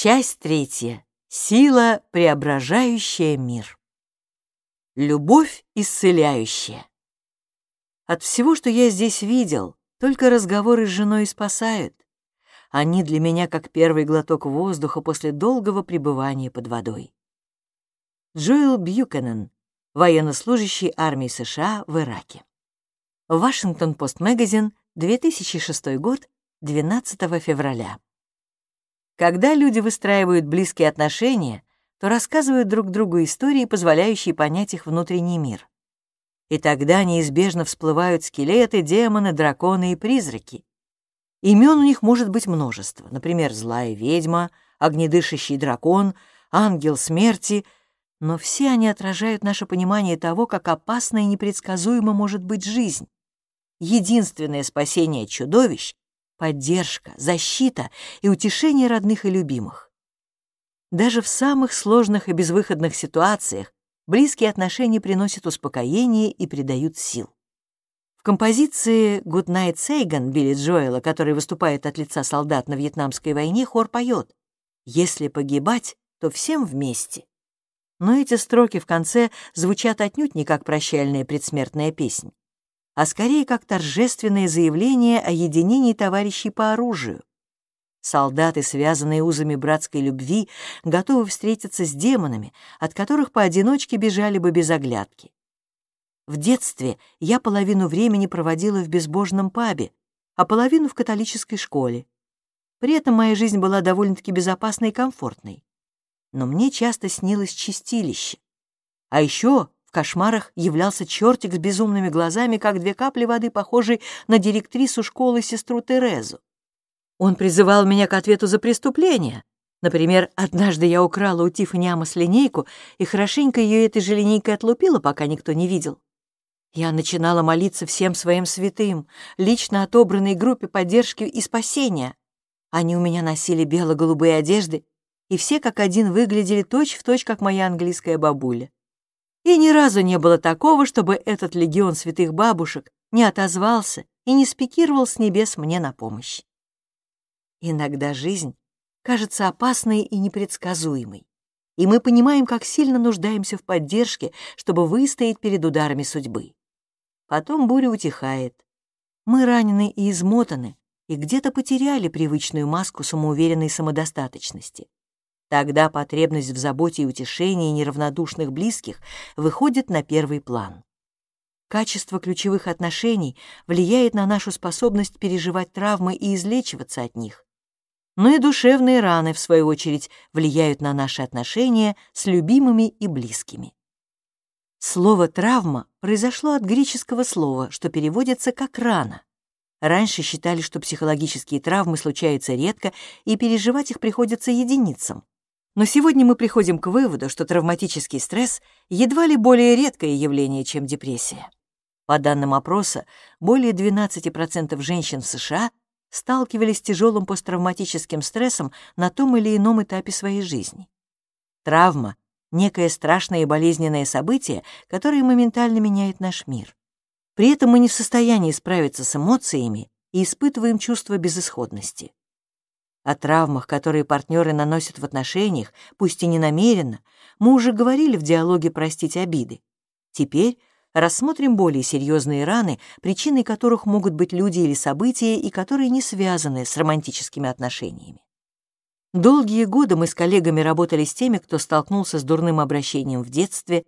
Часть третья. Сила, преображающая мир. Любовь исцеляющая. От всего, что я здесь видел, только разговоры с женой спасают. Они для меня как первый глоток воздуха после долгого пребывания под водой. Джоэл Бьюкенен, военнослужащий армии США в Ираке. Вашингтон-Пост Магазин, 2006 год, 12 февраля. Когда люди выстраивают близкие отношения, то рассказывают друг другу истории, позволяющие понять их внутренний мир. И тогда неизбежно всплывают скелеты, демоны, драконы и призраки. Имен у них может быть множество, например, злая ведьма, огнедышащий дракон, ангел смерти, но все они отражают наше понимание того, как опасна и непредсказуема может быть жизнь. Единственное спасение чудовищ поддержка, защита и утешение родных и любимых. Даже в самых сложных и безвыходных ситуациях близкие отношения приносят успокоение и придают сил. В композиции «Good Night Saigon» Билли Джоэла, который выступает от лица солдат на Вьетнамской войне, хор поет «Если погибать, то всем вместе». Но эти строки в конце звучат отнюдь не как прощальная предсмертная песня а скорее как торжественное заявление о единении товарищей по оружию. Солдаты, связанные узами братской любви, готовы встретиться с демонами, от которых поодиночке бежали бы без оглядки. В детстве я половину времени проводила в безбожном пабе, а половину в католической школе. При этом моя жизнь была довольно-таки безопасной и комфортной. Но мне часто снилось чистилище. А еще в кошмарах являлся чертик с безумными глазами, как две капли воды, похожий на директрису школы сестру Терезу. Он призывал меня к ответу за преступление. Например, однажды я украла у Тиффани Амос линейку и хорошенько ее этой же линейкой отлупила, пока никто не видел. Я начинала молиться всем своим святым, лично отобранной группе поддержки и спасения. Они у меня носили бело-голубые одежды, и все как один выглядели точь-в-точь, точь, как моя английская бабуля. И ни разу не было такого, чтобы этот легион святых бабушек не отозвался и не спикировал с небес мне на помощь. Иногда жизнь кажется опасной и непредсказуемой, и мы понимаем, как сильно нуждаемся в поддержке, чтобы выстоять перед ударами судьбы. Потом буря утихает. Мы ранены и измотаны, и где-то потеряли привычную маску самоуверенной самодостаточности. Тогда потребность в заботе и утешении неравнодушных близких выходит на первый план. Качество ключевых отношений влияет на нашу способность переживать травмы и излечиваться от них. Но и душевные раны, в свою очередь, влияют на наши отношения с любимыми и близкими. Слово «травма» произошло от греческого слова, что переводится как «рана». Раньше считали, что психологические травмы случаются редко, и переживать их приходится единицам. Но сегодня мы приходим к выводу, что травматический стресс едва ли более редкое явление, чем депрессия. По данным опроса, более 12% женщин в США сталкивались с тяжелым посттравматическим стрессом на том или ином этапе своей жизни. Травма — некое страшное и болезненное событие, которое моментально меняет наш мир. При этом мы не в состоянии справиться с эмоциями и испытываем чувство безысходности. О травмах, которые партнеры наносят в отношениях, пусть и не намеренно, мы уже говорили в диалоге «Простить обиды». Теперь рассмотрим более серьезные раны, причиной которых могут быть люди или события, и которые не связаны с романтическими отношениями. Долгие годы мы с коллегами работали с теми, кто столкнулся с дурным обращением в детстве,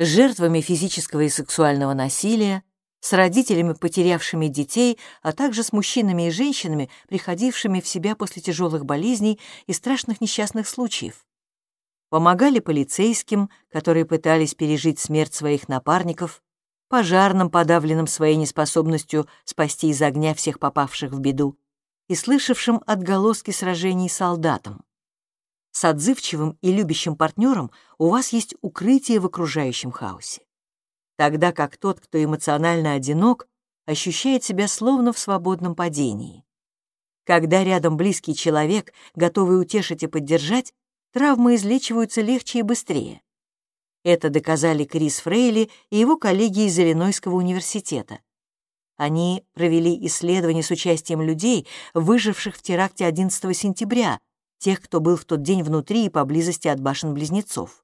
с жертвами физического и сексуального насилия, с родителями, потерявшими детей, а также с мужчинами и женщинами, приходившими в себя после тяжелых болезней и страшных несчастных случаев. Помогали полицейским, которые пытались пережить смерть своих напарников, пожарным, подавленным своей неспособностью спасти из огня всех попавших в беду, и слышавшим отголоски сражений солдатам. С отзывчивым и любящим партнером у вас есть укрытие в окружающем хаосе тогда как тот, кто эмоционально одинок, ощущает себя словно в свободном падении. Когда рядом близкий человек, готовый утешить и поддержать, травмы излечиваются легче и быстрее. Это доказали Крис Фрейли и его коллеги из Иллинойского университета. Они провели исследование с участием людей, выживших в теракте 11 сентября, тех, кто был в тот день внутри и поблизости от башен-близнецов.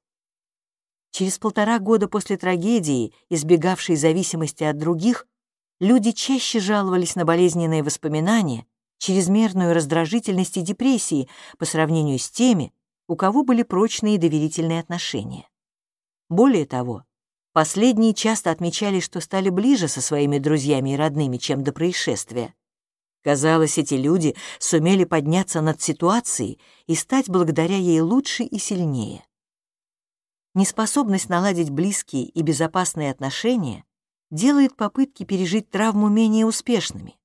Через полтора года после трагедии, избегавшей зависимости от других, люди чаще жаловались на болезненные воспоминания, чрезмерную раздражительность и депрессии по сравнению с теми, у кого были прочные доверительные отношения. Более того, последние часто отмечали, что стали ближе со своими друзьями и родными, чем до происшествия. Казалось, эти люди сумели подняться над ситуацией и стать благодаря ей лучше и сильнее. Неспособность наладить близкие и безопасные отношения делает попытки пережить травму менее успешными.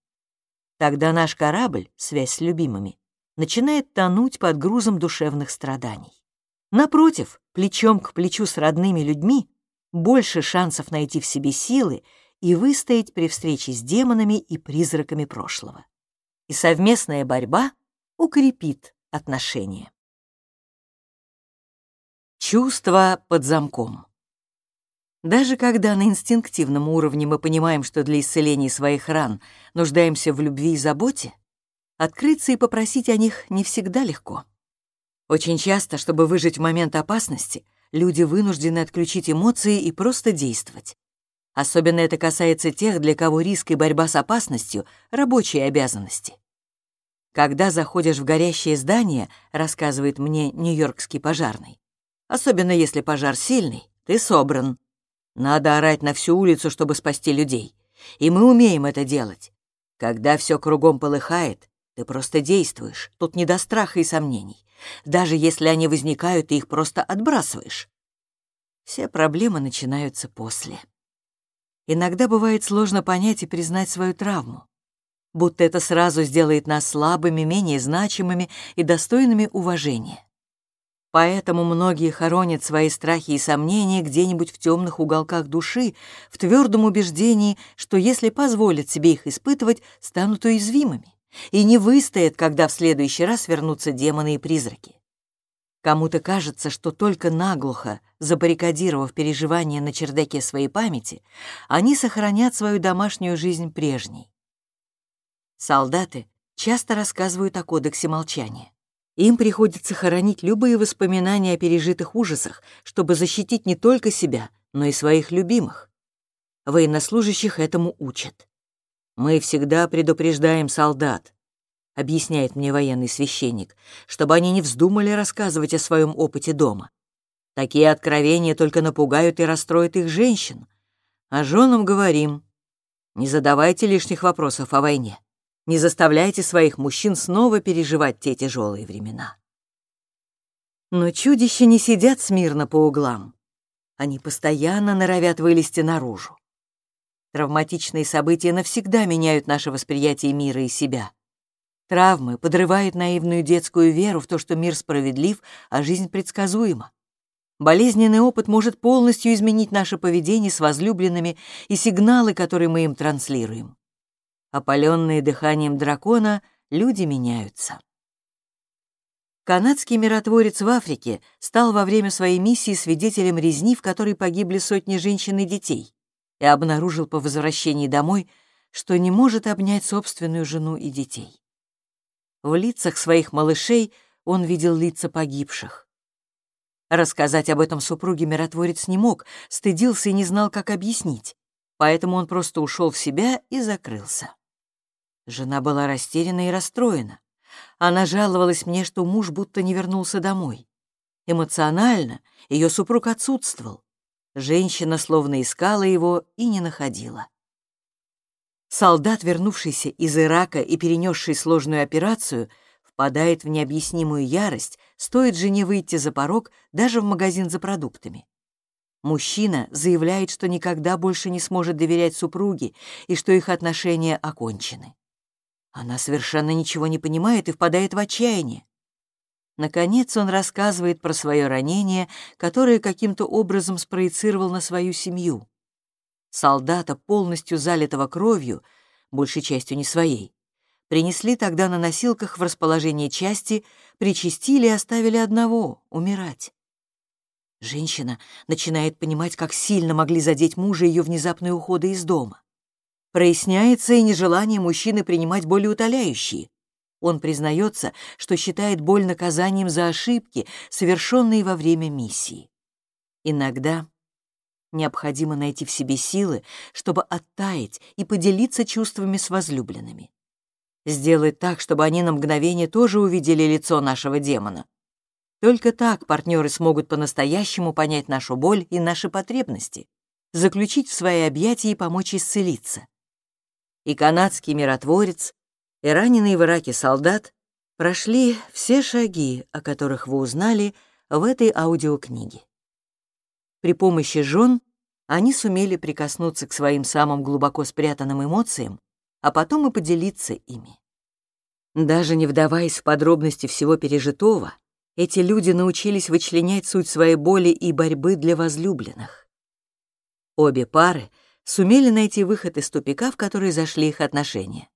Тогда наш корабль, связь с любимыми, начинает тонуть под грузом душевных страданий. Напротив, плечом к плечу с родными людьми больше шансов найти в себе силы и выстоять при встрече с демонами и призраками прошлого. И совместная борьба укрепит отношения. Чувство под замком. Даже когда на инстинктивном уровне мы понимаем, что для исцеления своих ран нуждаемся в любви и заботе, Открыться и попросить о них не всегда легко. Очень часто, чтобы выжить в момент опасности, люди вынуждены отключить эмоции и просто действовать. Особенно это касается тех, для кого риск и борьба с опасностью — рабочие обязанности. Когда заходишь в горящее здание, рассказывает мне нью-йоркский пожарный, особенно если пожар сильный, ты собран. Надо орать на всю улицу, чтобы спасти людей. И мы умеем это делать. Когда все кругом полыхает, ты просто действуешь, тут не до страха и сомнений. Даже если они возникают, ты их просто отбрасываешь. Все проблемы начинаются после. Иногда бывает сложно понять и признать свою травму. Будто это сразу сделает нас слабыми, менее значимыми и достойными уважения. Поэтому многие хоронят свои страхи и сомнения где-нибудь в темных уголках души, в твердом убеждении, что если позволят себе их испытывать, станут уязвимыми и не выстоят, когда в следующий раз вернутся демоны и призраки. Кому-то кажется, что только наглухо, забаррикадировав переживания на чердаке своей памяти, они сохранят свою домашнюю жизнь прежней. Солдаты часто рассказывают о кодексе молчания. Им приходится хоронить любые воспоминания о пережитых ужасах, чтобы защитить не только себя, но и своих любимых. Военнослужащих этому учат. «Мы всегда предупреждаем солдат», — объясняет мне военный священник, «чтобы они не вздумали рассказывать о своем опыте дома. Такие откровения только напугают и расстроят их женщин. А женам говорим, не задавайте лишних вопросов о войне, не заставляйте своих мужчин снова переживать те тяжелые времена». Но чудища не сидят смирно по углам. Они постоянно норовят вылезти наружу. Травматичные события навсегда меняют наше восприятие мира и себя. Травмы подрывают наивную детскую веру в то, что мир справедлив, а жизнь предсказуема. Болезненный опыт может полностью изменить наше поведение с возлюбленными и сигналы, которые мы им транслируем. Опаленные дыханием дракона, люди меняются. Канадский миротворец в Африке стал во время своей миссии свидетелем резни, в которой погибли сотни женщин и детей и обнаружил по возвращении домой, что не может обнять собственную жену и детей. В лицах своих малышей он видел лица погибших. Рассказать об этом супруге миротворец не мог, стыдился и не знал, как объяснить, поэтому он просто ушел в себя и закрылся. Жена была растеряна и расстроена. Она жаловалась мне, что муж будто не вернулся домой. Эмоционально ее супруг отсутствовал, Женщина словно искала его и не находила. Солдат, вернувшийся из Ирака и перенесший сложную операцию, впадает в необъяснимую ярость, стоит жене выйти за порог даже в магазин за продуктами. Мужчина заявляет, что никогда больше не сможет доверять супруге и что их отношения окончены. Она совершенно ничего не понимает и впадает в отчаяние. Наконец он рассказывает про свое ранение, которое каким-то образом спроецировал на свою семью. Солдата, полностью залитого кровью, большей частью не своей, принесли тогда на носилках в расположение части, причастили и оставили одного — умирать. Женщина начинает понимать, как сильно могли задеть мужа ее внезапные уходы из дома. Проясняется и нежелание мужчины принимать более утоляющие. Он признается, что считает боль наказанием за ошибки, совершенные во время миссии. Иногда необходимо найти в себе силы, чтобы оттаять и поделиться чувствами с возлюбленными. Сделать так, чтобы они на мгновение тоже увидели лицо нашего демона. Только так партнеры смогут по-настоящему понять нашу боль и наши потребности, заключить в свои объятия и помочь исцелиться. И канадский миротворец, и раненый в Ираке солдат прошли все шаги, о которых вы узнали в этой аудиокниге. При помощи жен они сумели прикоснуться к своим самым глубоко спрятанным эмоциям, а потом и поделиться ими. Даже не вдаваясь в подробности всего пережитого, эти люди научились вычленять суть своей боли и борьбы для возлюбленных. Обе пары сумели найти выход из тупика, в который зашли их отношения.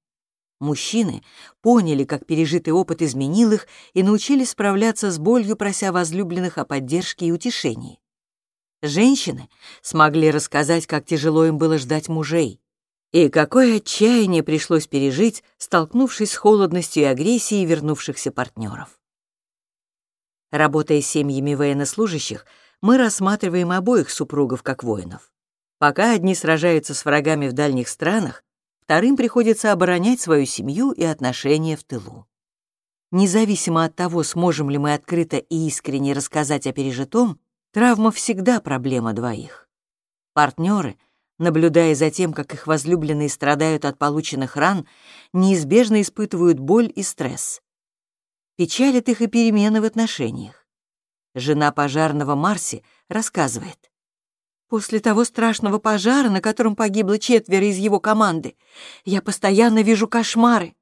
Мужчины поняли, как пережитый опыт изменил их и научились справляться с болью, прося возлюбленных о поддержке и утешении. Женщины смогли рассказать, как тяжело им было ждать мужей, и какое отчаяние пришлось пережить, столкнувшись с холодностью и агрессией вернувшихся партнеров. Работая с семьями военнослужащих, мы рассматриваем обоих супругов как воинов. Пока одни сражаются с врагами в дальних странах, вторым приходится оборонять свою семью и отношения в тылу. Независимо от того, сможем ли мы открыто и искренне рассказать о пережитом, Травма всегда проблема двоих. Партнеры, наблюдая за тем, как их возлюбленные страдают от полученных ран, неизбежно испытывают боль и стресс. Печалят их и перемены в отношениях. Жена пожарного Марси рассказывает. После того страшного пожара, на котором погибло четверо из его команды, я постоянно вижу кошмары.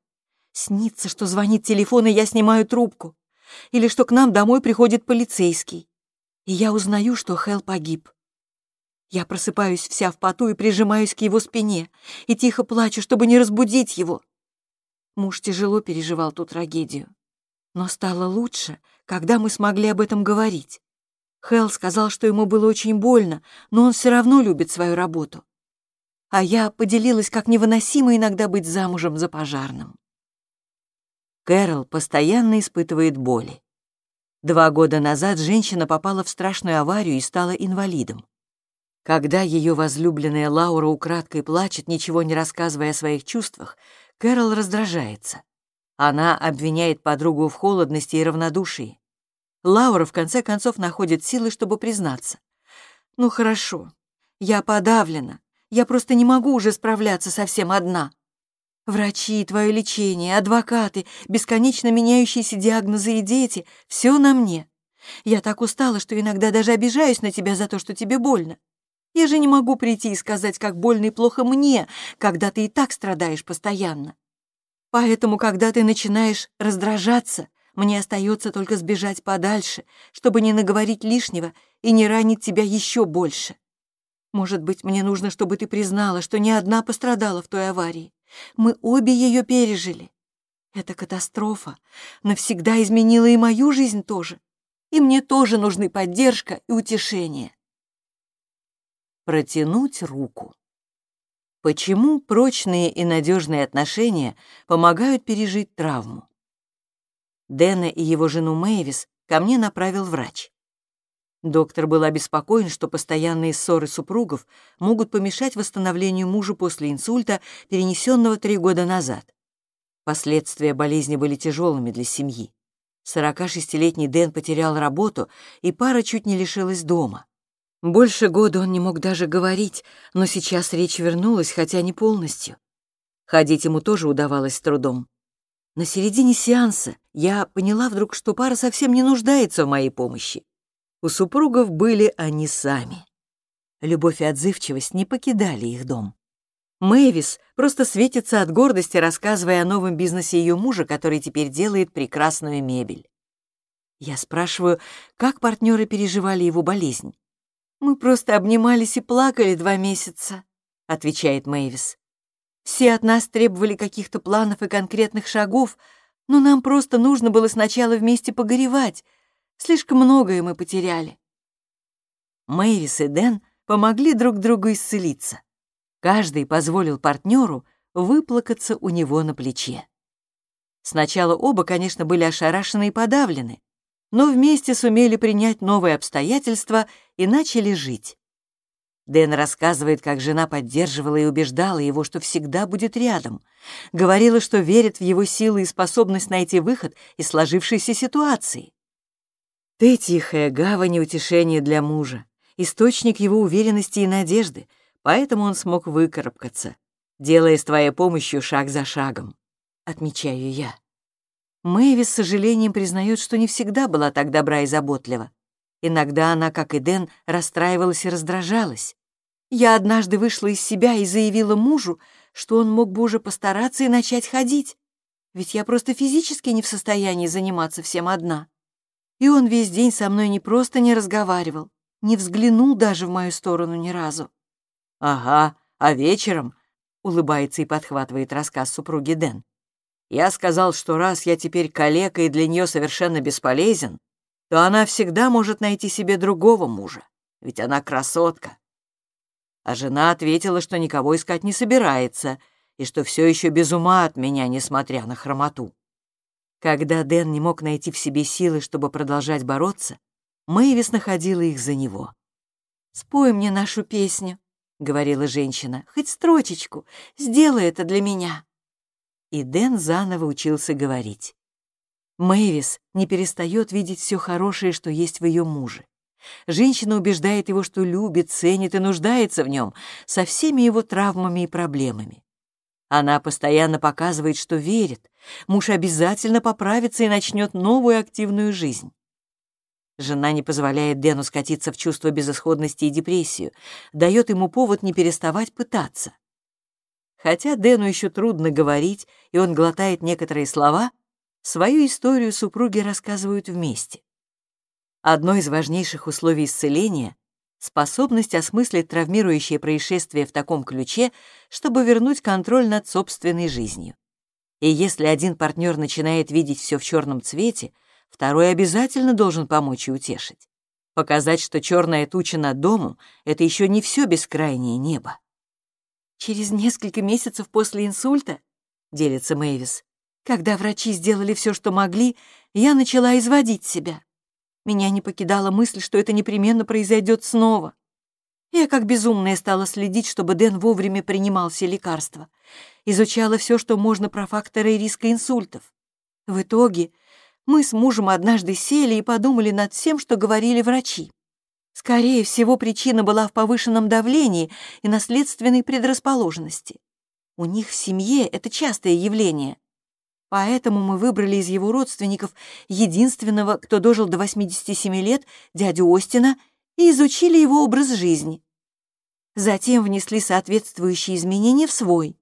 Снится, что звонит телефон, и я снимаю трубку. Или что к нам домой приходит полицейский и я узнаю, что Хэл погиб. Я просыпаюсь вся в поту и прижимаюсь к его спине, и тихо плачу, чтобы не разбудить его. Муж тяжело переживал ту трагедию. Но стало лучше, когда мы смогли об этом говорить. Хэл сказал, что ему было очень больно, но он все равно любит свою работу. А я поделилась, как невыносимо иногда быть замужем за пожарным. Кэрол постоянно испытывает боли. Два года назад женщина попала в страшную аварию и стала инвалидом. Когда ее возлюбленная Лаура украдкой плачет, ничего не рассказывая о своих чувствах, Кэрол раздражается. Она обвиняет подругу в холодности и равнодушии. Лаура в конце концов находит силы, чтобы признаться. «Ну хорошо, я подавлена. Я просто не могу уже справляться совсем одна. Врачи, твое лечение, адвокаты, бесконечно меняющиеся диагнозы и дети — все на мне. Я так устала, что иногда даже обижаюсь на тебя за то, что тебе больно. Я же не могу прийти и сказать, как больно и плохо мне, когда ты и так страдаешь постоянно. Поэтому, когда ты начинаешь раздражаться, мне остается только сбежать подальше, чтобы не наговорить лишнего и не ранить тебя еще больше. Может быть, мне нужно, чтобы ты признала, что ни одна пострадала в той аварии. Мы обе ее пережили. Эта катастрофа навсегда изменила и мою жизнь тоже. И мне тоже нужны поддержка и утешение. Протянуть руку. Почему прочные и надежные отношения помогают пережить травму? Дэна и его жену Мэйвис ко мне направил врач. Доктор был обеспокоен, что постоянные ссоры супругов могут помешать восстановлению мужа после инсульта, перенесенного три года назад. Последствия болезни были тяжелыми для семьи. 46-летний Дэн потерял работу, и пара чуть не лишилась дома. Больше года он не мог даже говорить, но сейчас речь вернулась, хотя не полностью. Ходить ему тоже удавалось с трудом. На середине сеанса я поняла вдруг, что пара совсем не нуждается в моей помощи. У супругов были они сами. Любовь и отзывчивость не покидали их дом. Мэвис просто светится от гордости, рассказывая о новом бизнесе ее мужа, который теперь делает прекрасную мебель. Я спрашиваю, как партнеры переживали его болезнь. «Мы просто обнимались и плакали два месяца», — отвечает Мэвис. «Все от нас требовали каких-то планов и конкретных шагов, но нам просто нужно было сначала вместе погоревать, Слишком многое мы потеряли. Мэйвис и Дэн помогли друг другу исцелиться. Каждый позволил партнеру выплакаться у него на плече. Сначала оба, конечно, были ошарашены и подавлены, но вместе сумели принять новые обстоятельства и начали жить. Дэн рассказывает, как жена поддерживала и убеждала его, что всегда будет рядом. Говорила, что верит в его силы и способность найти выход из сложившейся ситуации. Ты тихая гавань и утешение для мужа, источник его уверенности и надежды, поэтому он смог выкарабкаться, делая с твоей помощью шаг за шагом, отмечаю я. Мэйви с сожалением признает, что не всегда была так добра и заботлива. Иногда она, как и Дэн, расстраивалась и раздражалась. Я однажды вышла из себя и заявила мужу, что он мог бы уже постараться и начать ходить, ведь я просто физически не в состоянии заниматься всем одна. И он весь день со мной не просто не разговаривал, не взглянул даже в мою сторону ни разу. «Ага, а вечером?» — улыбается и подхватывает рассказ супруги Дэн. «Я сказал, что раз я теперь калека и для нее совершенно бесполезен, то она всегда может найти себе другого мужа, ведь она красотка, а жена ответила, что никого искать не собирается и что все еще без ума от меня, несмотря на хромоту. Когда Дэн не мог найти в себе силы, чтобы продолжать бороться, Мэйвис находила их за него. «Спой мне нашу песню», — говорила женщина, — «хоть строчечку, сделай это для меня». И Дэн заново учился говорить. Мэйвис не перестает видеть все хорошее, что есть в ее муже. Женщина убеждает его, что любит, ценит и нуждается в нем со всеми его травмами и проблемами. Она постоянно показывает, что верит. Муж обязательно поправится и начнет новую активную жизнь. Жена не позволяет Дэну скатиться в чувство безысходности и депрессию, дает ему повод не переставать пытаться. Хотя Дэну еще трудно говорить, и он глотает некоторые слова, свою историю супруги рассказывают вместе. Одно из важнейших условий исцеления — способность осмыслить травмирующее происшествие в таком ключе, чтобы вернуть контроль над собственной жизнью. И если один партнер начинает видеть все в черном цвете, второй обязательно должен помочь и утешить. Показать, что черная туча над домом — это еще не все бескрайнее небо. «Через несколько месяцев после инсульта», — делится Мэйвис, «когда врачи сделали все, что могли, я начала изводить себя. Меня не покидала мысль, что это непременно произойдет снова. Я как безумная стала следить, чтобы Дэн вовремя принимал все лекарства. Изучала все, что можно про факторы риска инсультов. В итоге мы с мужем однажды сели и подумали над всем, что говорили врачи. Скорее всего, причина была в повышенном давлении и наследственной предрасположенности. У них в семье это частое явление. Поэтому мы выбрали из его родственников единственного, кто дожил до 87 лет, дядю Остина, и изучили его образ жизни. Затем внесли соответствующие изменения в свой.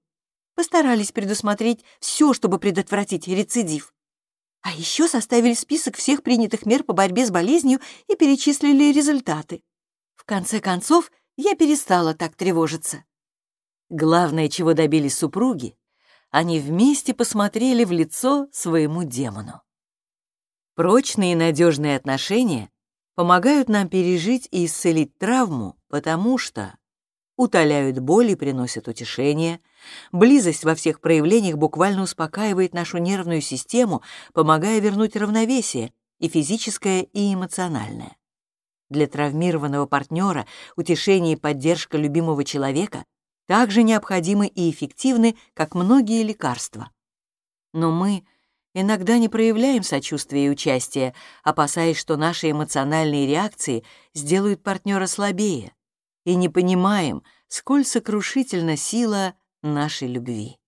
Постарались предусмотреть все, чтобы предотвратить рецидив. А еще составили список всех принятых мер по борьбе с болезнью и перечислили результаты. В конце концов, я перестала так тревожиться. Главное, чего добились супруги, они вместе посмотрели в лицо своему демону. Прочные и надежные отношения помогают нам пережить и исцелить травму, потому что утоляют боль и приносят утешение, близость во всех проявлениях буквально успокаивает нашу нервную систему, помогая вернуть равновесие и физическое, и эмоциональное. Для травмированного партнера утешение и поддержка любимого человека также необходимы и эффективны, как многие лекарства. Но мы иногда не проявляем сочувствия и участия, опасаясь, что наши эмоциональные реакции сделают партнера слабее, и не понимаем, сколь сокрушительна сила нашей любви.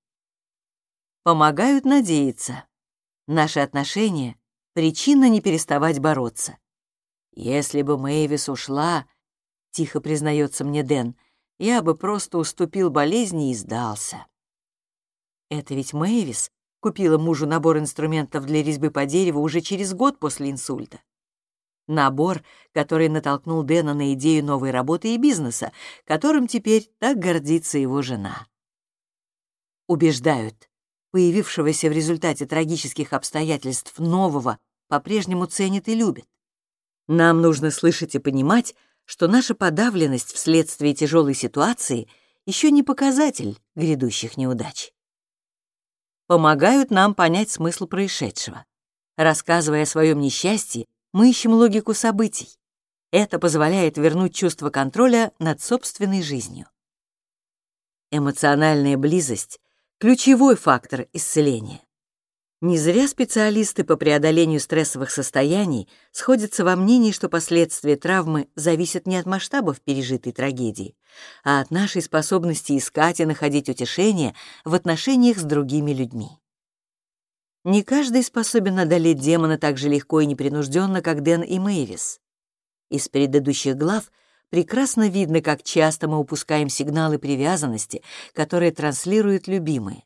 Помогают надеяться. Наши отношения — причина не переставать бороться. Если бы Мэйвис ушла, — тихо признается мне Дэн, — я бы просто уступил болезни и сдался. Это ведь Мэйвис купила мужу набор инструментов для резьбы по дереву уже через год после инсульта. Набор, который натолкнул Дэна на идею новой работы и бизнеса, которым теперь так гордится его жена. Убеждают, появившегося в результате трагических обстоятельств нового по-прежнему ценят и любят. Нам нужно слышать и понимать, что наша подавленность вследствие тяжелой ситуации еще не показатель грядущих неудач. помогают нам понять смысл происшедшего. Рассказывая о своем несчастье, мы ищем логику событий. Это позволяет вернуть чувство контроля над собственной жизнью. Эмоциональная близость — ключевой фактор исцеления. Не зря специалисты по преодолению стрессовых состояний сходятся во мнении, что последствия травмы зависят не от масштабов пережитой трагедии, а от нашей способности искать и находить утешение в отношениях с другими людьми. Не каждый способен одолеть демона так же легко и непринужденно, как Дэн и Мэйвис. Из предыдущих глав прекрасно видно, как часто мы упускаем сигналы привязанности, которые транслируют любимые.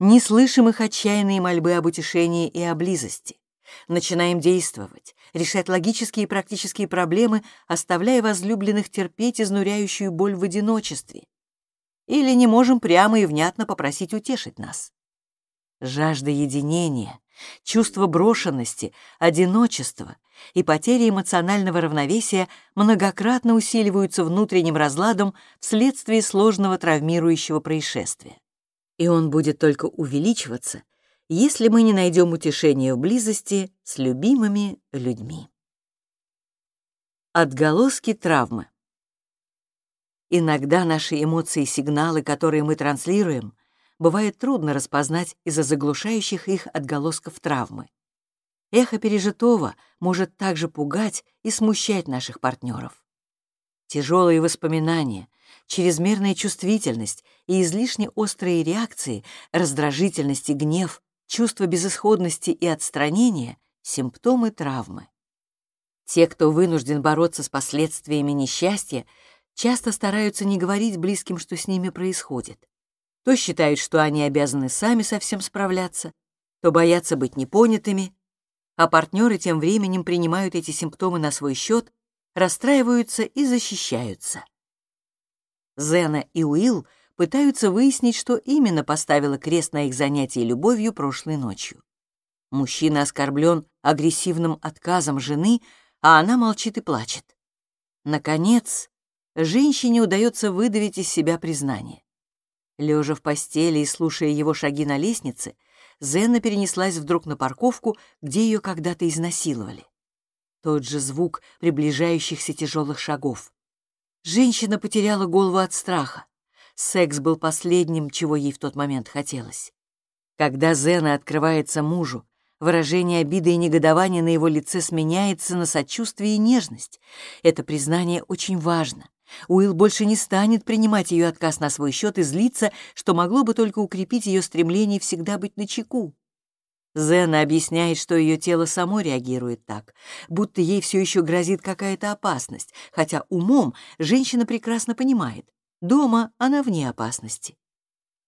Не слышим их отчаянные мольбы об утешении и о близости. Начинаем действовать, решать логические и практические проблемы, оставляя возлюбленных терпеть изнуряющую боль в одиночестве. Или не можем прямо и внятно попросить утешить нас. Жажда единения, чувство брошенности, одиночества и потери эмоционального равновесия многократно усиливаются внутренним разладом вследствие сложного травмирующего происшествия и он будет только увеличиваться, если мы не найдем утешения в близости с любимыми людьми. Отголоски травмы. Иногда наши эмоции и сигналы, которые мы транслируем, бывает трудно распознать из-за заглушающих их отголосков травмы. Эхо пережитого может также пугать и смущать наших партнеров. Тяжелые воспоминания, чрезмерная чувствительность и излишне острые реакции, раздражительность и гнев, чувство безысходности и отстранения — симптомы травмы. Те, кто вынужден бороться с последствиями несчастья, часто стараются не говорить близким, что с ними происходит. То считают, что они обязаны сами со всем справляться, то боятся быть непонятыми, а партнеры тем временем принимают эти симптомы на свой счет расстраиваются и защищаются. Зена и Уилл пытаются выяснить, что именно поставило крест на их занятии любовью прошлой ночью. Мужчина оскорблен агрессивным отказом жены, а она молчит и плачет. Наконец, женщине удается выдавить из себя признание. Лежа в постели и слушая его шаги на лестнице, Зена перенеслась вдруг на парковку, где ее когда-то изнасиловали. Тот же звук приближающихся тяжелых шагов. Женщина потеряла голову от страха. Секс был последним, чего ей в тот момент хотелось. Когда Зена открывается мужу, выражение обиды и негодования на его лице сменяется на сочувствие и нежность. Это признание очень важно. Уилл больше не станет принимать ее отказ на свой счет и злиться, что могло бы только укрепить ее стремление всегда быть начеку. Зена объясняет, что ее тело само реагирует так, будто ей все еще грозит какая-то опасность, хотя умом женщина прекрасно понимает, дома она вне опасности.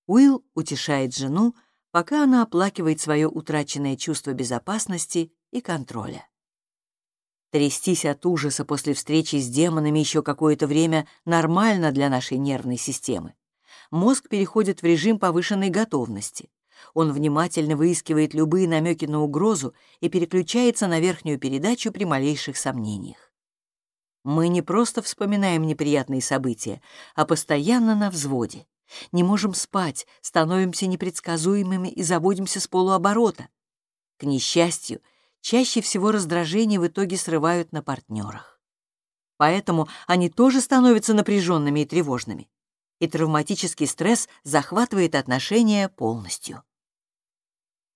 Уилл утешает жену, пока она оплакивает свое утраченное чувство безопасности и контроля. Трястись от ужаса после встречи с демонами еще какое-то время нормально для нашей нервной системы. Мозг переходит в режим повышенной готовности. Он внимательно выискивает любые намеки на угрозу и переключается на верхнюю передачу при малейших сомнениях. Мы не просто вспоминаем неприятные события, а постоянно на взводе. Не можем спать, становимся непредсказуемыми и заводимся с полуоборота. К несчастью, чаще всего раздражение в итоге срывают на партнерах. Поэтому они тоже становятся напряженными и тревожными. И травматический стресс захватывает отношения полностью.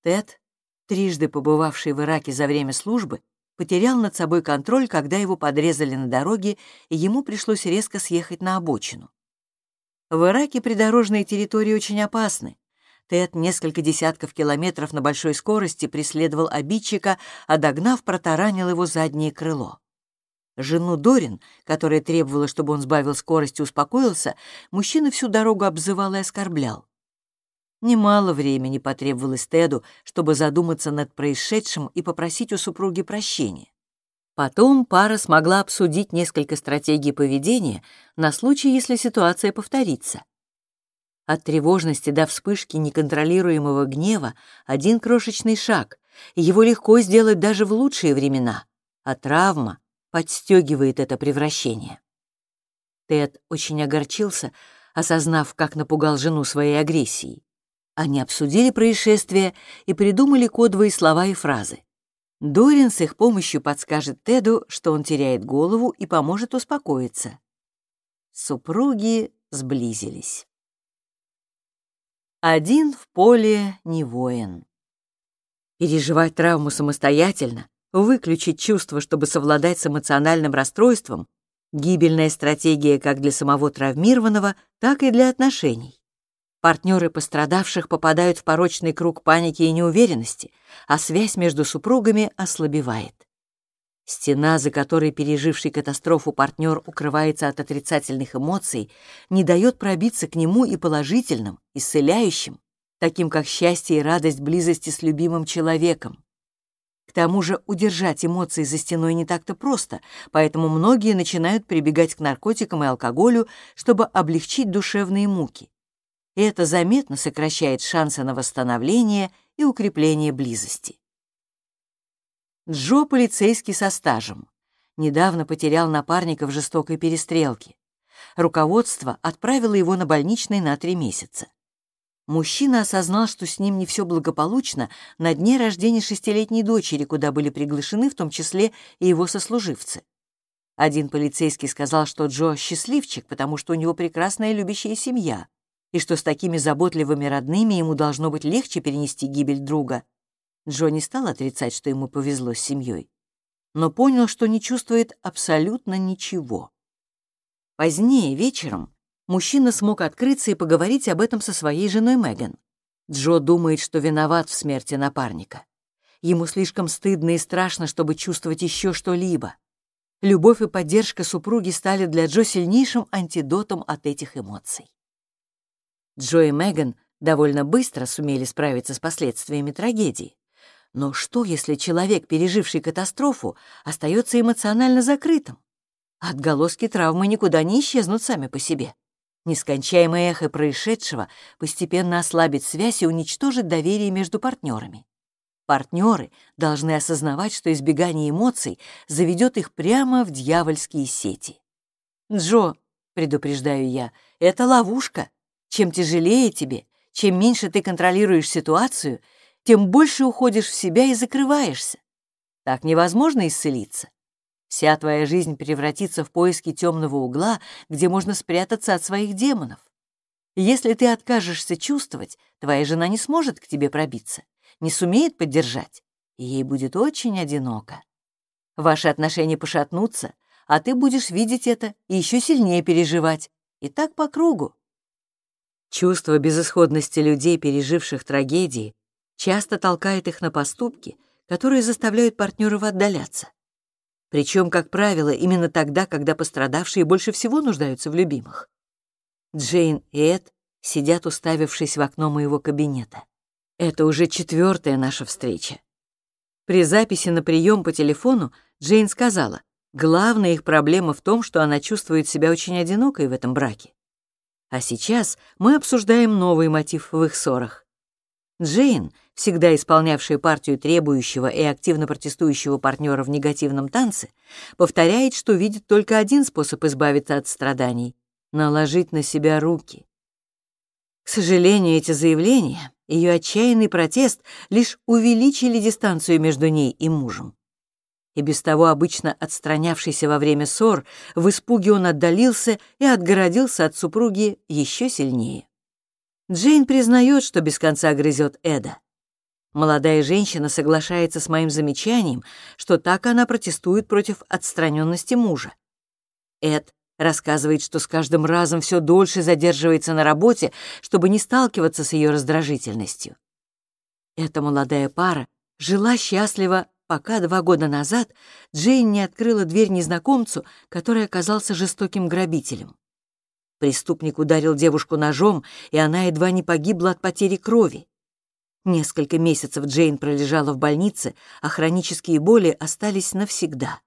Тед, трижды побывавший в Ираке за время службы, потерял над собой контроль, когда его подрезали на дороге, и ему пришлось резко съехать на обочину. В Ираке придорожные территории очень опасны. Тед несколько десятков километров на большой скорости преследовал обидчика, а догнав, протаранил его заднее крыло. Жену Дорин, которая требовала, чтобы он сбавил скорость и успокоился, мужчина всю дорогу обзывал и оскорблял. Немало времени потребовалось Теду, чтобы задуматься над происшедшим и попросить у супруги прощения. Потом пара смогла обсудить несколько стратегий поведения на случай, если ситуация повторится. От тревожности до вспышки неконтролируемого гнева один крошечный шаг, и его легко сделать даже в лучшие времена, а травма подстегивает это превращение. Тед очень огорчился, осознав, как напугал жену своей агрессией. Они обсудили происшествие и придумали кодовые слова и фразы. Дорин с их помощью подскажет Теду, что он теряет голову и поможет успокоиться. Супруги сблизились. Один в поле не воин. Переживать травму самостоятельно, выключить чувство, чтобы совладать с эмоциональным расстройством — гибельная стратегия как для самого травмированного, так и для отношений. Партнеры пострадавших попадают в порочный круг паники и неуверенности, а связь между супругами ослабевает. Стена, за которой переживший катастрофу партнер укрывается от отрицательных эмоций, не дает пробиться к нему и положительным, исцеляющим, таким как счастье и радость близости с любимым человеком. К тому же удержать эмоции за стеной не так-то просто, поэтому многие начинают прибегать к наркотикам и алкоголю, чтобы облегчить душевные муки и это заметно сокращает шансы на восстановление и укрепление близости. Джо — полицейский со стажем. Недавно потерял напарника в жестокой перестрелке. Руководство отправило его на больничный на три месяца. Мужчина осознал, что с ним не все благополучно на дне рождения шестилетней дочери, куда были приглашены в том числе и его сослуживцы. Один полицейский сказал, что Джо счастливчик, потому что у него прекрасная любящая семья и что с такими заботливыми родными ему должно быть легче перенести гибель друга. Джо не стал отрицать, что ему повезло с семьей, но понял, что не чувствует абсолютно ничего. Позднее, вечером, мужчина смог открыться и поговорить об этом со своей женой Меган. Джо думает, что виноват в смерти напарника. Ему слишком стыдно и страшно, чтобы чувствовать еще что-либо. Любовь и поддержка супруги стали для Джо сильнейшим антидотом от этих эмоций. Джо и Меган довольно быстро сумели справиться с последствиями трагедии. Но что, если человек, переживший катастрофу, остается эмоционально закрытым? Отголоски травмы никуда не исчезнут сами по себе. Нескончаемое эхо происшедшего постепенно ослабит связь и уничтожит доверие между партнерами. Партнеры должны осознавать, что избегание эмоций заведет их прямо в дьявольские сети. «Джо», — предупреждаю я, — «это ловушка. Чем тяжелее тебе, чем меньше ты контролируешь ситуацию, тем больше уходишь в себя и закрываешься. Так невозможно исцелиться. Вся твоя жизнь превратится в поиски темного угла, где можно спрятаться от своих демонов. Если ты откажешься чувствовать, твоя жена не сможет к тебе пробиться, не сумеет поддержать, и ей будет очень одиноко. Ваши отношения пошатнутся, а ты будешь видеть это и еще сильнее переживать. И так по кругу. Чувство безысходности людей, переживших трагедии, часто толкает их на поступки, которые заставляют партнеров отдаляться. Причем, как правило, именно тогда, когда пострадавшие больше всего нуждаются в любимых. Джейн и Эд сидят, уставившись в окно моего кабинета. Это уже четвертая наша встреча. При записи на прием по телефону Джейн сказала, главная их проблема в том, что она чувствует себя очень одинокой в этом браке. А сейчас мы обсуждаем новый мотив в их ссорах. Джейн, всегда исполнявшая партию требующего и активно протестующего партнера в негативном танце, повторяет, что видит только один способ избавиться от страданий — наложить на себя руки. К сожалению, эти заявления, ее отчаянный протест лишь увеличили дистанцию между ней и мужем и без того обычно отстранявшийся во время ссор, в испуге он отдалился и отгородился от супруги еще сильнее. Джейн признает, что без конца грызет Эда. Молодая женщина соглашается с моим замечанием, что так она протестует против отстраненности мужа. Эд рассказывает, что с каждым разом все дольше задерживается на работе, чтобы не сталкиваться с ее раздражительностью. Эта молодая пара жила счастливо пока два года назад Джейн не открыла дверь незнакомцу, который оказался жестоким грабителем. Преступник ударил девушку ножом, и она едва не погибла от потери крови. Несколько месяцев Джейн пролежала в больнице, а хронические боли остались навсегда.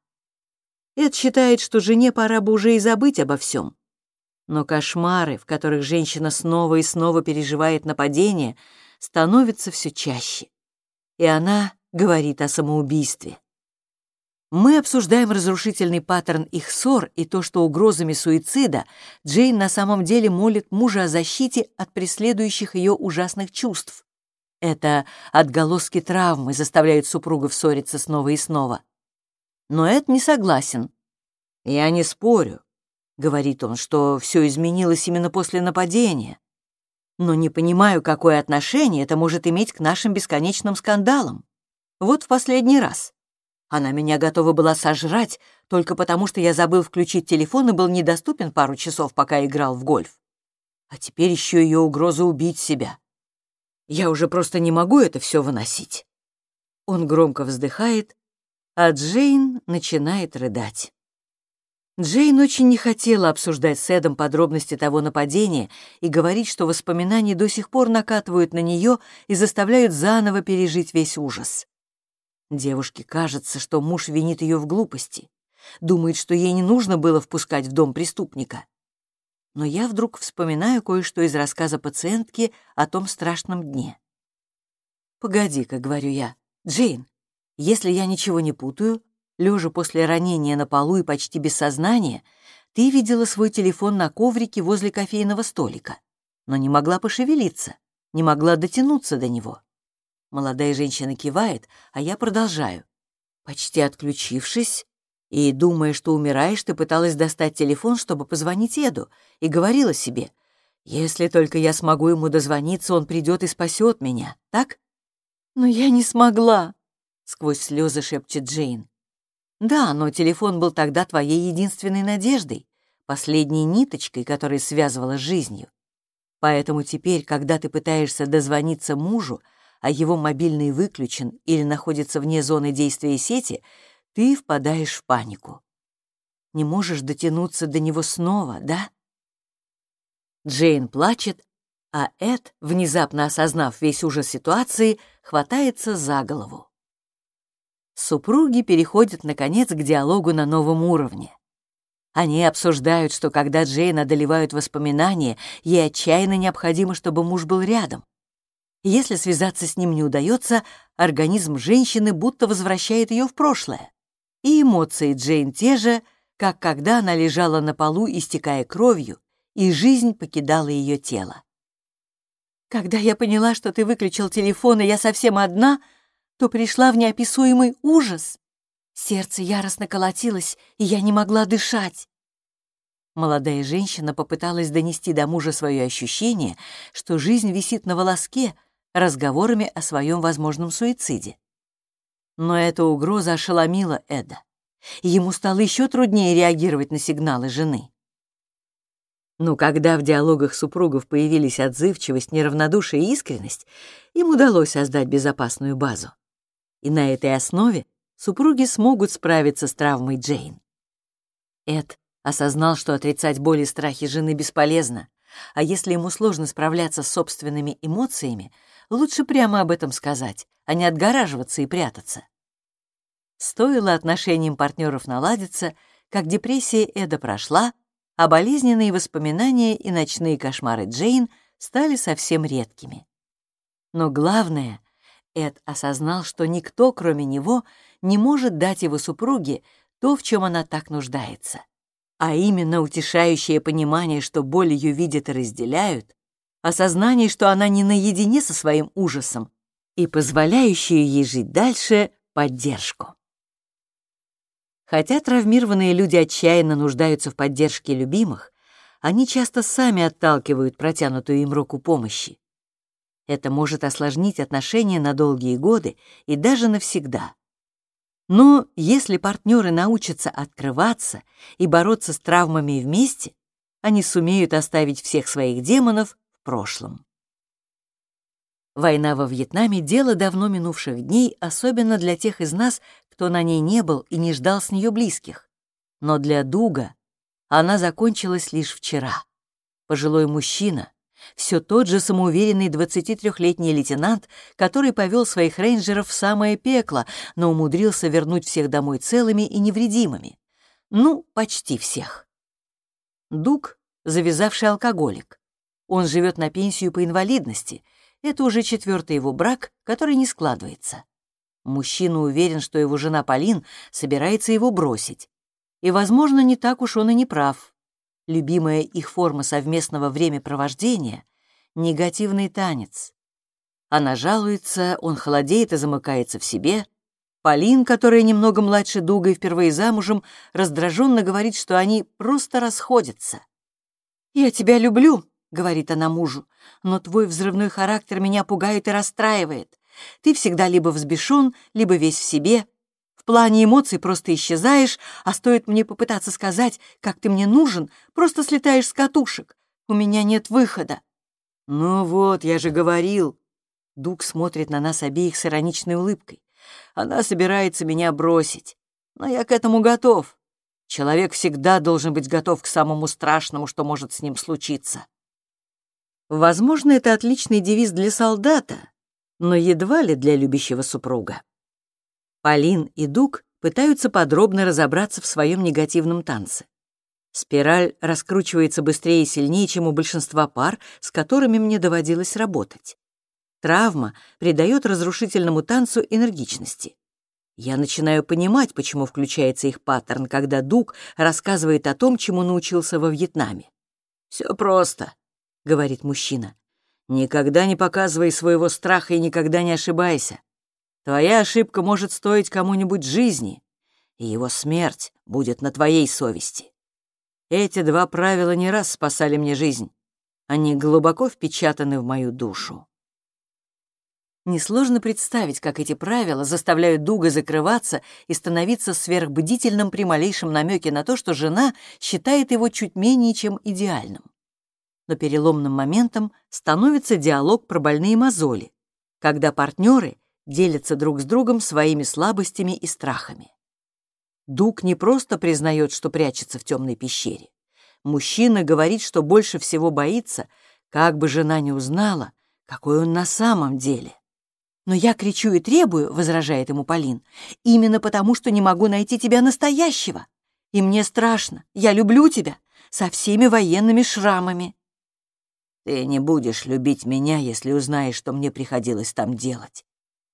Эд считает, что жене пора бы уже и забыть обо всем. Но кошмары, в которых женщина снова и снова переживает нападение, становятся все чаще. И она говорит о самоубийстве. Мы обсуждаем разрушительный паттерн их ссор и то, что угрозами суицида Джейн на самом деле молит мужа о защите от преследующих ее ужасных чувств. Это отголоски травмы заставляют супругов ссориться снова и снова. Но Эд не согласен. «Я не спорю», — говорит он, что все изменилось именно после нападения. Но не понимаю, какое отношение это может иметь к нашим бесконечным скандалам. Вот в последний раз. Она меня готова была сожрать только потому, что я забыл включить телефон и был недоступен пару часов, пока играл в гольф. А теперь еще ее угроза убить себя. Я уже просто не могу это все выносить. Он громко вздыхает, а Джейн начинает рыдать. Джейн очень не хотела обсуждать с Эдом подробности того нападения и говорить, что воспоминания до сих пор накатывают на нее и заставляют заново пережить весь ужас. Девушке кажется, что муж винит ее в глупости, думает, что ей не нужно было впускать в дом преступника. Но я вдруг вспоминаю кое-что из рассказа пациентки о том страшном дне. «Погоди-ка», — говорю я, — «Джейн, если я ничего не путаю, лежа после ранения на полу и почти без сознания, ты видела свой телефон на коврике возле кофейного столика, но не могла пошевелиться, не могла дотянуться до него. Молодая женщина кивает, а я продолжаю. Почти отключившись и думая, что умираешь, ты пыталась достать телефон, чтобы позвонить Эду, и говорила себе, «Если только я смогу ему дозвониться, он придет и спасет меня, так?» «Но я не смогла», — сквозь слезы шепчет Джейн. «Да, но телефон был тогда твоей единственной надеждой, последней ниточкой, которая связывала с жизнью. Поэтому теперь, когда ты пытаешься дозвониться мужу, а его мобильный выключен или находится вне зоны действия сети, ты впадаешь в панику. Не можешь дотянуться до него снова, да? Джейн плачет, а Эд, внезапно осознав весь ужас ситуации, хватается за голову. Супруги переходят, наконец, к диалогу на новом уровне. Они обсуждают, что когда Джейн одолевают воспоминания, ей отчаянно необходимо, чтобы муж был рядом. Если связаться с ним не удается, организм женщины будто возвращает ее в прошлое. И эмоции Джейн те же, как когда она лежала на полу, истекая кровью, и жизнь покидала ее тело. Когда я поняла, что ты выключил телефон, и я совсем одна, то пришла в неописуемый ужас. Сердце яростно колотилось, и я не могла дышать. Молодая женщина попыталась донести до мужа свое ощущение, что жизнь висит на волоске, разговорами о своем возможном суициде. Но эта угроза ошеломила Эда, и ему стало еще труднее реагировать на сигналы жены. Но когда в диалогах супругов появились отзывчивость, неравнодушие и искренность, им удалось создать безопасную базу. И на этой основе супруги смогут справиться с травмой Джейн. Эд осознал, что отрицать боль и страхи жены бесполезно, а если ему сложно справляться с собственными эмоциями, лучше прямо об этом сказать, а не отгораживаться и прятаться. Стоило отношениям партнеров наладиться, как депрессия Эда прошла, а болезненные воспоминания и ночные кошмары Джейн стали совсем редкими. Но главное, Эд осознал, что никто, кроме него, не может дать его супруге то, в чем она так нуждается а именно утешающее понимание, что боль ее видят и разделяют, осознание, что она не наедине со своим ужасом, и позволяющую ей жить дальше поддержку. Хотя травмированные люди отчаянно нуждаются в поддержке любимых, они часто сами отталкивают протянутую им руку помощи. Это может осложнить отношения на долгие годы и даже навсегда. Но если партнеры научатся открываться и бороться с травмами вместе, они сумеют оставить всех своих демонов прошлом. Война во Вьетнаме — дело давно минувших дней, особенно для тех из нас, кто на ней не был и не ждал с нее близких. Но для Дуга она закончилась лишь вчера. Пожилой мужчина, все тот же самоуверенный 23-летний лейтенант, который повел своих рейнджеров в самое пекло, но умудрился вернуть всех домой целыми и невредимыми. Ну, почти всех. Дуг — завязавший алкоголик. Он живет на пенсию по инвалидности. Это уже четвертый его брак, который не складывается. Мужчина уверен, что его жена Полин собирается его бросить. И, возможно, не так уж он и не прав. Любимая их форма совместного времяпровождения — негативный танец. Она жалуется, он холодеет и замыкается в себе. Полин, которая немного младше Дуга и впервые замужем, раздраженно говорит, что они просто расходятся. «Я тебя люблю», — говорит она мужу, «но твой взрывной характер меня пугает и расстраивает. Ты всегда либо взбешен, либо весь в себе. В плане эмоций просто исчезаешь, а стоит мне попытаться сказать, как ты мне нужен, просто слетаешь с катушек. У меня нет выхода». «Ну вот, я же говорил». Дуг смотрит на нас обеих с ироничной улыбкой. «Она собирается меня бросить, но я к этому готов. Человек всегда должен быть готов к самому страшному, что может с ним случиться. Возможно, это отличный девиз для солдата, но едва ли для любящего супруга. Полин и Дуг пытаются подробно разобраться в своем негативном танце. Спираль раскручивается быстрее и сильнее, чем у большинства пар, с которыми мне доводилось работать. Травма придает разрушительному танцу энергичности. Я начинаю понимать, почему включается их паттерн, когда Дуг рассказывает о том, чему научился во Вьетнаме. «Все просто», — говорит мужчина. «Никогда не показывай своего страха и никогда не ошибайся. Твоя ошибка может стоить кому-нибудь жизни, и его смерть будет на твоей совести. Эти два правила не раз спасали мне жизнь. Они глубоко впечатаны в мою душу. Несложно представить, как эти правила заставляют Дуга закрываться и становиться сверхбдительным при малейшем намеке на то, что жена считает его чуть менее чем идеальным но переломным моментом становится диалог про больные мозоли, когда партнеры делятся друг с другом своими слабостями и страхами. Дуг не просто признает, что прячется в темной пещере. Мужчина говорит, что больше всего боится, как бы жена не узнала, какой он на самом деле. «Но я кричу и требую», — возражает ему Полин, «именно потому, что не могу найти тебя настоящего. И мне страшно, я люблю тебя, со всеми военными шрамами». Ты не будешь любить меня, если узнаешь, что мне приходилось там делать.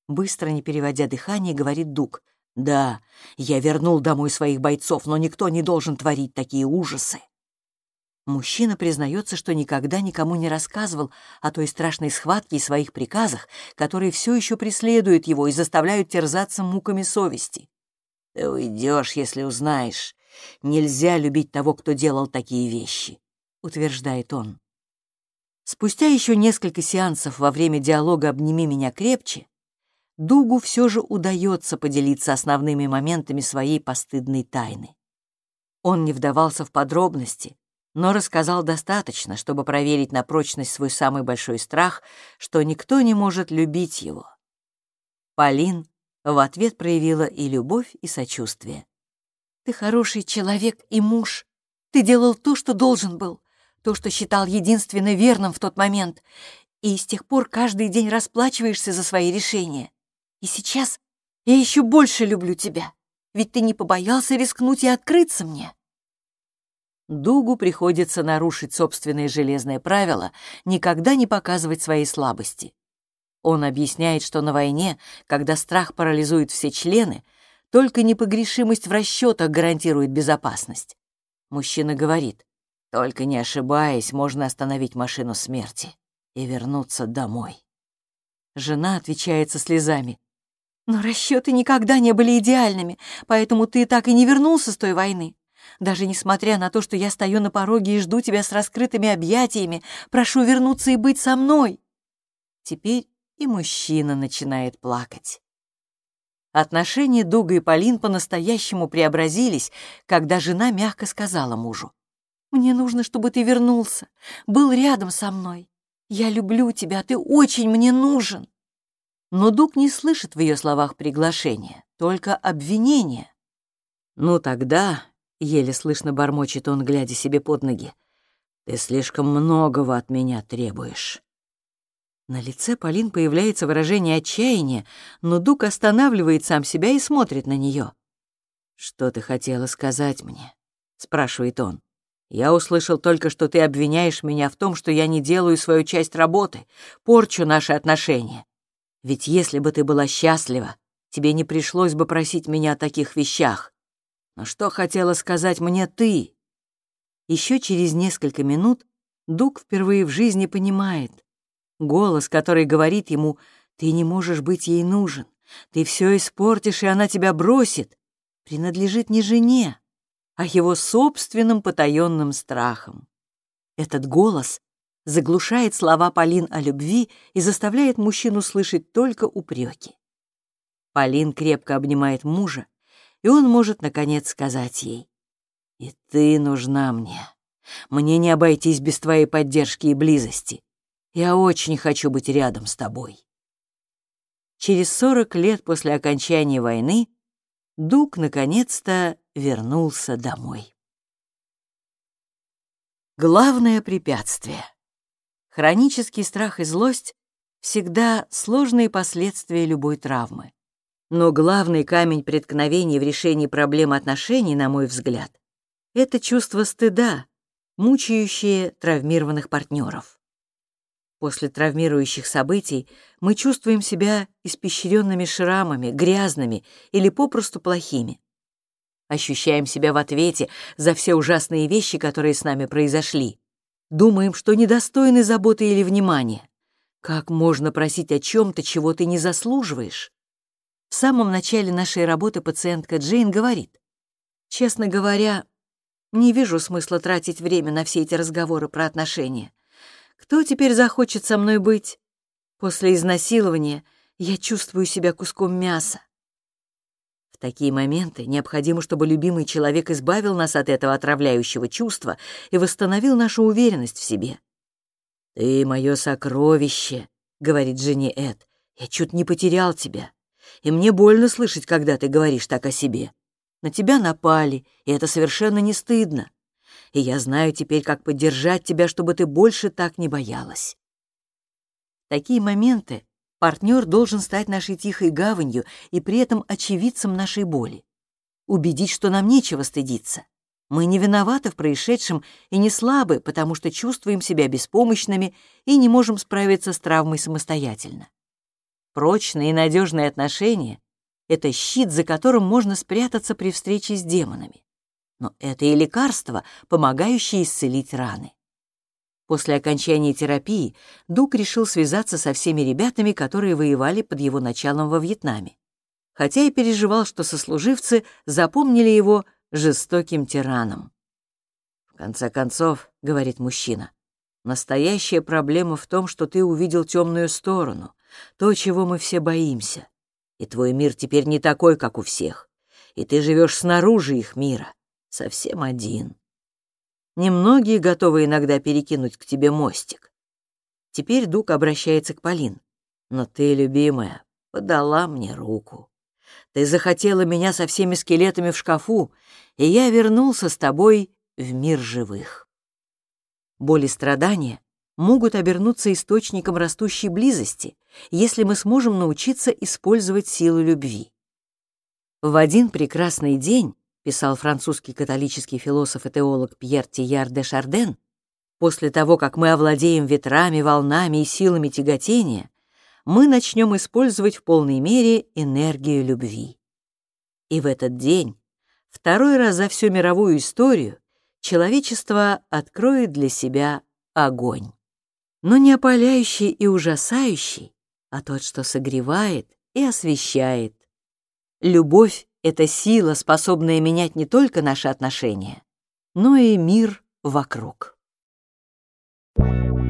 Быстро, не переводя дыхание, говорит Дуг. Да, я вернул домой своих бойцов, но никто не должен творить такие ужасы. Мужчина признается, что никогда никому не рассказывал о той страшной схватке и своих приказах, которые все еще преследуют его и заставляют терзаться муками совести. Ты уйдешь, если узнаешь. Нельзя любить того, кто делал такие вещи, утверждает он. Спустя еще несколько сеансов во время диалога «Обними меня крепче» Дугу все же удается поделиться основными моментами своей постыдной тайны. Он не вдавался в подробности, но рассказал достаточно, чтобы проверить на прочность свой самый большой страх, что никто не может любить его. Полин в ответ проявила и любовь, и сочувствие. «Ты хороший человек и муж. Ты делал то, что должен был то, что считал единственно верным в тот момент, и с тех пор каждый день расплачиваешься за свои решения. И сейчас я еще больше люблю тебя, ведь ты не побоялся рискнуть и открыться мне. Дугу приходится нарушить собственное железное правило никогда не показывать своей слабости. Он объясняет, что на войне, когда страх парализует все члены, только непогрешимость в расчетах гарантирует безопасность. Мужчина говорит, только не ошибаясь, можно остановить машину смерти и вернуться домой. Жена отвечает со слезами. «Но расчеты никогда не были идеальными, поэтому ты так и не вернулся с той войны. Даже несмотря на то, что я стою на пороге и жду тебя с раскрытыми объятиями, прошу вернуться и быть со мной». Теперь и мужчина начинает плакать. Отношения Дуга и Полин по-настоящему преобразились, когда жена мягко сказала мужу. Мне нужно, чтобы ты вернулся, был рядом со мной. Я люблю тебя, ты очень мне нужен. Но Дуг не слышит в ее словах приглашения, только обвинения. «Ну тогда», — еле слышно бормочет он, глядя себе под ноги, «ты слишком многого от меня требуешь». На лице Полин появляется выражение отчаяния, но Дуг останавливает сам себя и смотрит на нее. «Что ты хотела сказать мне?» — спрашивает он. Я услышал только, что ты обвиняешь меня в том, что я не делаю свою часть работы, порчу наши отношения. Ведь если бы ты была счастлива, тебе не пришлось бы просить меня о таких вещах. Но что хотела сказать мне ты?» Еще через несколько минут Дуг впервые в жизни понимает. Голос, который говорит ему «ты не можешь быть ей нужен, ты все испортишь, и она тебя бросит», принадлежит не жене, а его собственным потаенным страхам. Этот голос заглушает слова Полин о любви и заставляет мужчину слышать только упреки. Полин крепко обнимает мужа, и он может, наконец, сказать ей, «И ты нужна мне. Мне не обойтись без твоей поддержки и близости. Я очень хочу быть рядом с тобой». Через сорок лет после окончания войны Дуг наконец-то вернулся домой. Главное препятствие. Хронический страх и злость всегда сложные последствия любой травмы. Но главный камень преткновения в решении проблемы отношений, на мой взгляд, это чувство стыда, мучающее травмированных партнеров. После травмирующих событий мы чувствуем себя испещренными шрамами, грязными или попросту плохими. Ощущаем себя в ответе за все ужасные вещи, которые с нами произошли. Думаем, что недостойны заботы или внимания. Как можно просить о чем-то, чего ты не заслуживаешь? В самом начале нашей работы пациентка Джейн говорит, «Честно говоря, не вижу смысла тратить время на все эти разговоры про отношения. Кто теперь захочет со мной быть? После изнасилования я чувствую себя куском мяса. Такие моменты необходимо, чтобы любимый человек избавил нас от этого отравляющего чувства и восстановил нашу уверенность в себе. «Ты мое сокровище», — говорит жене Эд. «Я чуть не потерял тебя и мне больно слышать, когда ты говоришь так о себе. На тебя напали, и это совершенно не стыдно. И я знаю теперь, как поддержать тебя, чтобы ты больше так не боялась. Такие моменты партнер должен стать нашей тихой гаванью и при этом очевидцем нашей боли. Убедить, что нам нечего стыдиться. Мы не виноваты в происшедшем и не слабы, потому что чувствуем себя беспомощными и не можем справиться с травмой самостоятельно. Прочные и надежные отношения — это щит, за которым можно спрятаться при встрече с демонами. Но это и лекарство, помогающее исцелить раны. После окончания терапии Дуг решил связаться со всеми ребятами, которые воевали под его началом во Вьетнаме. Хотя и переживал, что сослуживцы запомнили его жестоким тираном. «В конце концов, — говорит мужчина, — настоящая проблема в том, что ты увидел темную сторону, то, чего мы все боимся. И твой мир теперь не такой, как у всех. И ты живешь снаружи их мира, совсем один. Немногие готовы иногда перекинуть к тебе мостик. Теперь Дук обращается к Полин. Но ты, любимая, подала мне руку. Ты захотела меня со всеми скелетами в шкафу, и я вернулся с тобой в мир живых. Боль и страдания могут обернуться источником растущей близости, если мы сможем научиться использовать силу любви. В один прекрасный день, писал французский католический философ и теолог Пьер Тияр де Шарден, после того, как мы овладеем ветрами, волнами и силами тяготения, мы начнем использовать в полной мере энергию любви. И в этот день, второй раз за всю мировую историю, человечество откроет для себя огонь. Но не опаляющий и ужасающий, а тот, что согревает и освещает. Любовь — это сила, способная менять не только наши отношения, но и мир вокруг. Thank you.